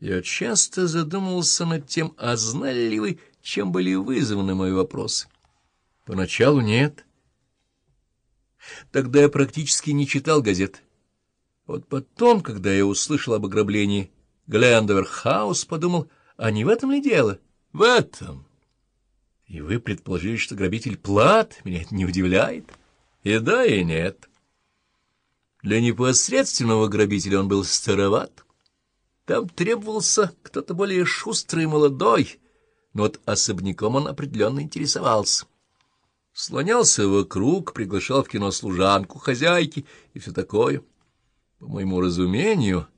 Я часто задумывался над тем, а знали ли вы, чем были вызваны мои вопросы. Поначалу нет. Тогда я практически не читал газет. Вот потом, когда я услышал об ограблении Глендовер-хаус, подумал, а не в этом ли дело? В этом. И вы предположили, что грабитель Плат? Меня это не удивляет. И да, и нет. Для непосредственного грабителя он был староват. Там требовался кто-то более шустрый и молодой, но вот особняком он определенно интересовался. Слонялся вокруг, приглашал в кино служанку, хозяйки и все такое. По моему разумению,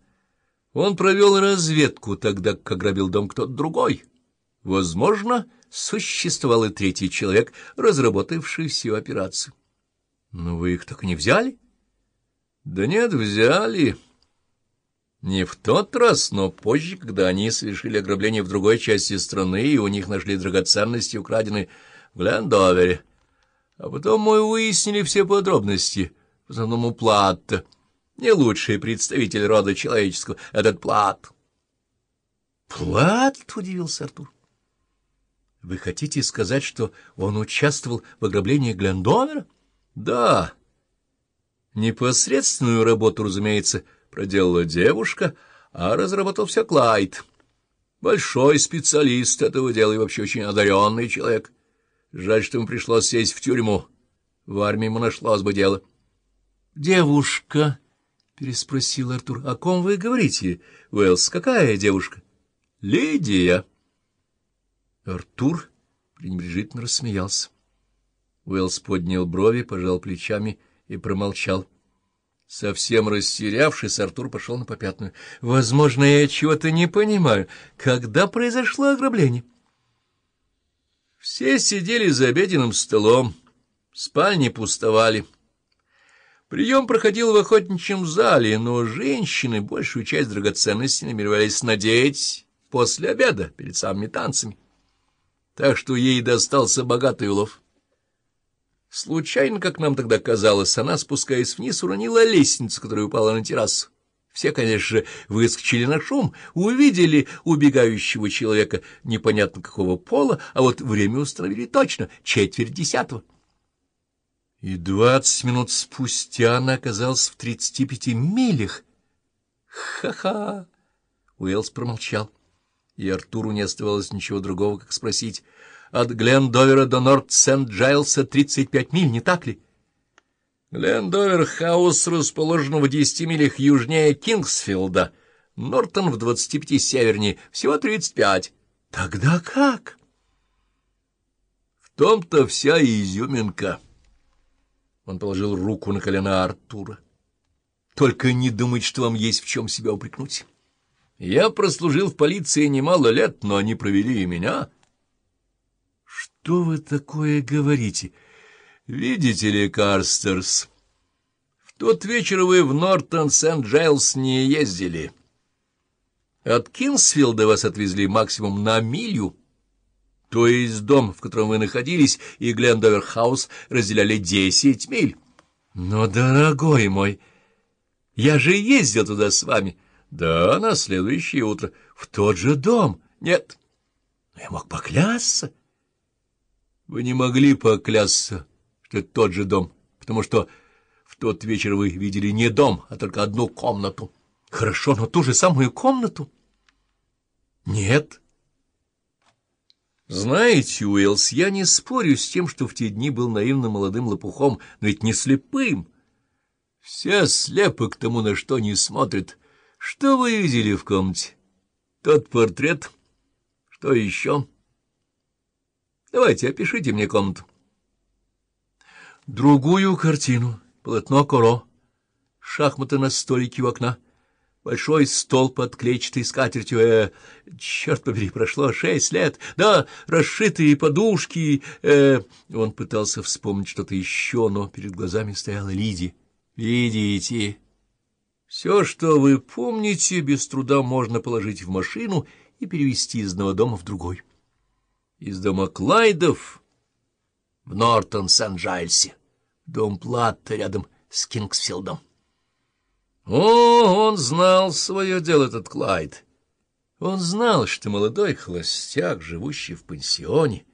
он провел разведку тогда, как ограбил дом кто-то другой. Возможно, существовал и третий человек, разработавший всю операцию. Но вы их так и не взяли? Да нет, взяли. Не в тот раз, но позже, когда они совершили ограбление в другой части страны, и у них нашли драгоценности, украденные в Глендовере. А потом мы выяснили все подробности, в основном у Платта. Не лучший представитель рода человеческого, этот Плат. «Плат?» — удивился Артур. «Вы хотите сказать, что он участвовал в ограблении Глендовера?» «Да». Непосредственную работу, разумеется, проделала девушка, а разработал все Клайд. Большой специалист этого дела и вообще очень одаренный человек. Жаль, что ему пришлось сесть в тюрьму. В армии ему нашлось бы дело. — Девушка, — переспросил Артур, — о ком вы говорите, Уэллс? Какая девушка? — Лидия. Артур пренебрежительно рассмеялся. Уэллс поднял брови, пожал плечами и промолчал. Совсем растерявшись, Артур пошел на попятную. — Возможно, я чего-то не понимаю. Когда произошло ограбление? Все сидели за обеденным столом, спальни пустовали. Прием проходил в охотничьем зале, но женщины большую часть драгоценностей намеревались надеть после обеда, перед самыми танцами. Так что ей достался богатый улов. Случайно, как нам тогда казалось, она, спускаясь вниз, уронила лестницу, которая упала на террасу. Все, конечно же, выскочили на шум, увидели убегающего человека непонятно какого пола, а вот время установили точно — четверть десятого. И двадцать минут спустя она оказалась в тридцати пяти милях. Ха-ха! Уэллс промолчал, и Артуру не оставалось ничего другого, как спросить — от Глендовера до Нортон-Сент-Джайлса тридцать пять миль, не так ли? Глендовер-хаус расположен в десяти милях южнее Кингсфилда, Нортон в двадцати пяти севернее, всего тридцать пять. Тогда как? В том-то вся изюминка. Он положил руку на колено Артура. Только не думать, что вам есть в чем себя упрекнуть. Я прослужил в полиции немало лет, но они провели и меня — что вы такое говорите? Видите ли, Карстерс, в тот вечер вы в Нортон-Сент-Джайлс не ездили. От Кингсфилда вас отвезли максимум на милю, то есть дом, в котором вы находились, и Глендовер-хаус разделяли десять миль. Но, дорогой мой, я же ездил туда с вами. Да, на следующее утро. В тот же дом. Нет. Я мог поклясться. Вы не могли поклясться, что это тот же дом, потому что в тот вечер вы видели не дом, а только одну комнату. Хорошо, но ту же самую комнату? Нет. Знаете, Уэллс, я не спорю с тем, что в те дни был наивным молодым лопухом, но ведь не слепым. Все слепы к тому, на что не смотрят. Что вы видели в комнате? Тот портрет? Что еще? Давайте, опишите мне комнату. Другую картину. Полотно Коро. Шахматы на столике у окна. Большой стол под клетчатой скатертью. Э, черт побери, прошло шесть лет. Да, расшитые подушки. Э, он пытался вспомнить что-то еще, но перед глазами стояла Лидия. Видите? Все, что вы помните, без труда можно положить в машину и перевезти из одного дома в другой из дома Клайдов в Нортон-Сан-Джайльсе, дом Платта рядом с Кингсфилдом. О, он знал свое дело, этот Клайд. Он знал, что молодой холостяк, живущий в пансионе,